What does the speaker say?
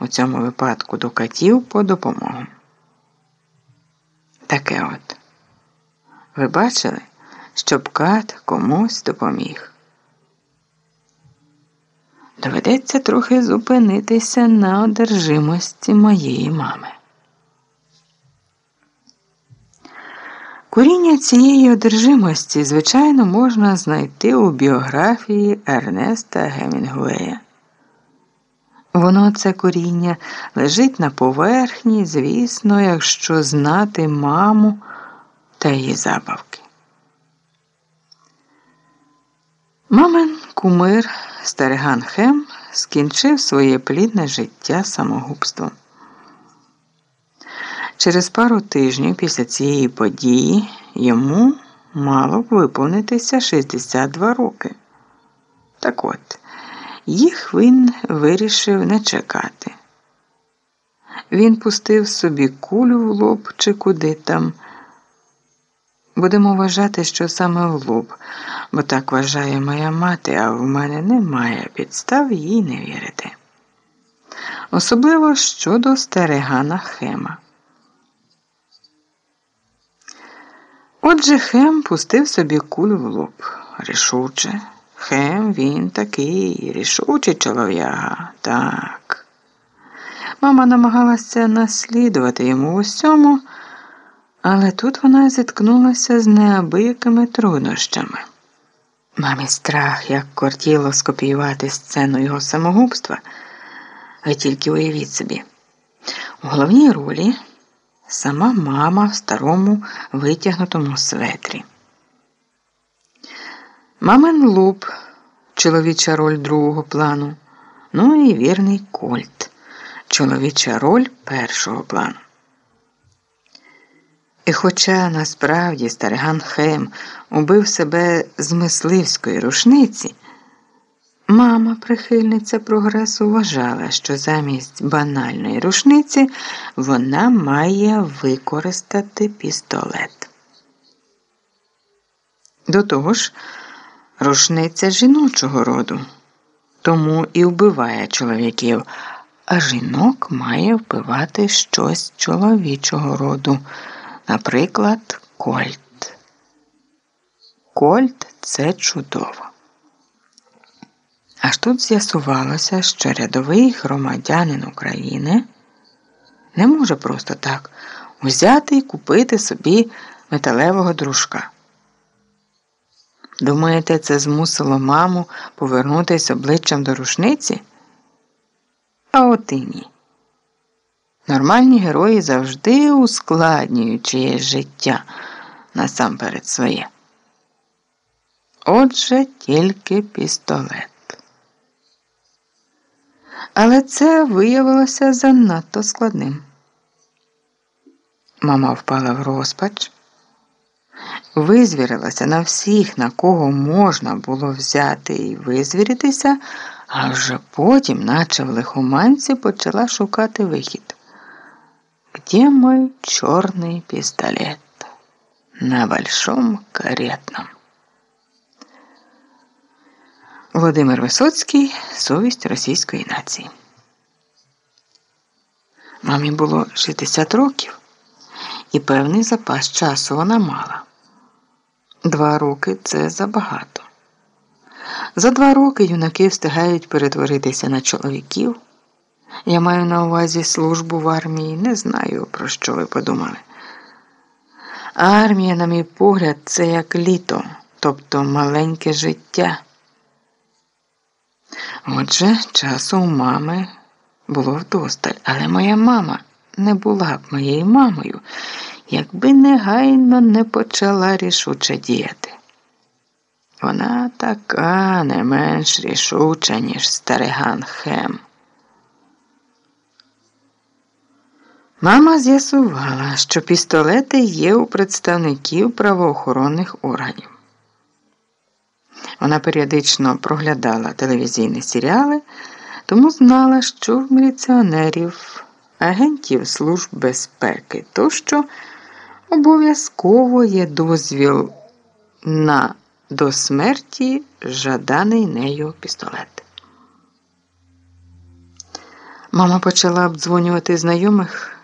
у цьому випадку до катів по допомогу. Таке от. Ви бачили, щоб кат комусь допоміг. Доведеться трохи зупинитися на одержимості моєї мами. Коріння цієї одержимості, звичайно, можна знайти у біографії Ернеста Гемінгуея. Воно це коріння лежить на поверхні, звісно, якщо знати маму та її забавки. Мамин кумир Стариган Хем скінчив своє плідне життя самогубством. Через пару тижнів після цієї події йому мало б виповнитися 62 роки. Так от, їх він вирішив не чекати. Він пустив собі кулю в лоб чи куди там. Будемо вважати, що саме в лоб, бо так вважає моя мати, а в мене немає підстав їй не вірити. Особливо щодо старигана Хема. Отже, Хем пустив собі кулю в лоб. Рішуче. Хем він такий, рішучий чолов'яга. Так. Мама намагалася наслідувати йому усьому, але тут вона зіткнулася з неабиякими труднощами. Мамі страх, як кортіло скопіювати сцену його самогубства. Ви тільки уявіть собі. У головній ролі сама мама в старому витягнутому светрі. Мамин луп, чоловіча роль другого плану, ну і вірний Кольт, чоловіча роль першого плану. І хоча насправді стариган Хем убив себе з мисливської рушниці, мама, прихильниця прогресу, вважала, що замість банальної рушниці вона має використати пістолет. До того ж, рушниця жіночого роду, тому і вбиває чоловіків, а жінок має вбивати щось чоловічого роду. Наприклад, Кольт. Кольт це чудово. Аж тут з'ясувалося, що рядовий громадянин України не може просто так взяти і купити собі металевого дружка. Думаєте, це змусило маму повернутися обличчям до рушниці? А от і ні. Нормальні герої завжди ускладнюють чиєсь життя насамперед своє. Отже, тільки пістолет. Але це виявилося занадто складним. Мама впала в розпач, визвірилася на всіх, на кого можна було взяти і визвіритися, а вже потім, наче в лихоманці, почала шукати вихід. Где мой черный пистолет? На большом каретном. Володимир Висоцький Совість російської нації. Мамі було 60 років, і певний запас часу вона мала. Два роки це забагато. За два роки юнаки встигають перетворитися на чоловіків. Я маю на увазі службу в армії, не знаю, про що ви подумали. Армія, на мій погляд, це як літо, тобто маленьке життя. Отже, часу у мами було вдосталь, але моя мама не була б моєю мамою, якби негайно не почала рішуче діяти. Вона така не менш рішуча, ніж стариган Хем. Мама з'ясувала, що пістолети є у представників правоохоронних органів. Вона періодично проглядала телевізійні серіали, тому знала, що в міліціонерів, агентів служб безпеки тощо обов'язково є дозвіл на до смерті жаданий нею пістолет. Мама почала обдзвонювати знайомих